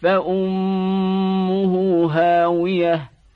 فأمه هاوية